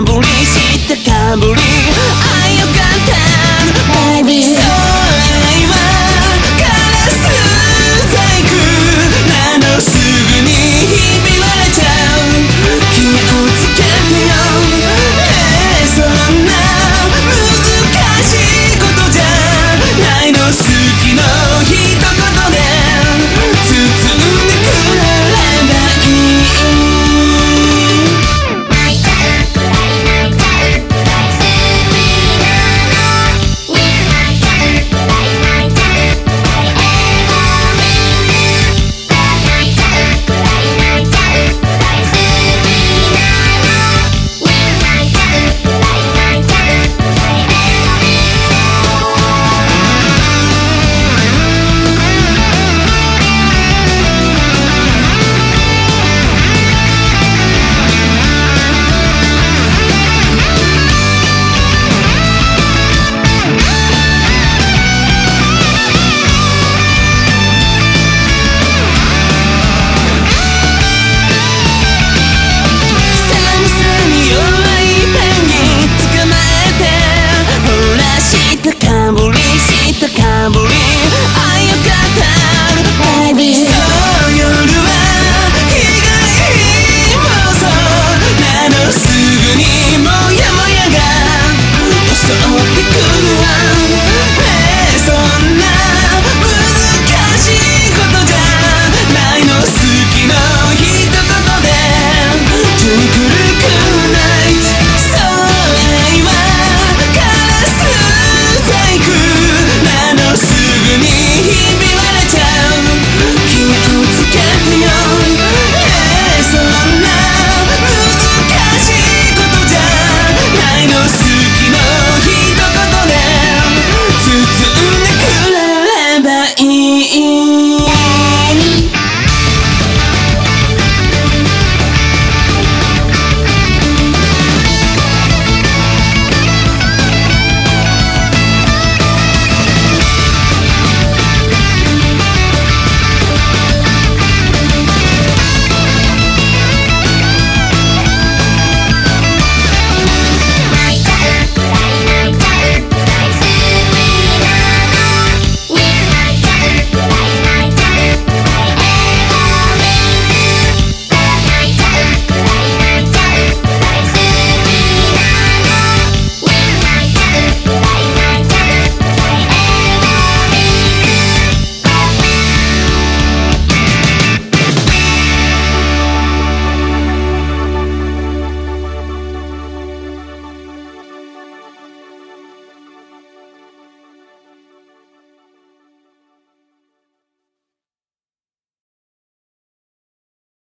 んぶりしてかんぶり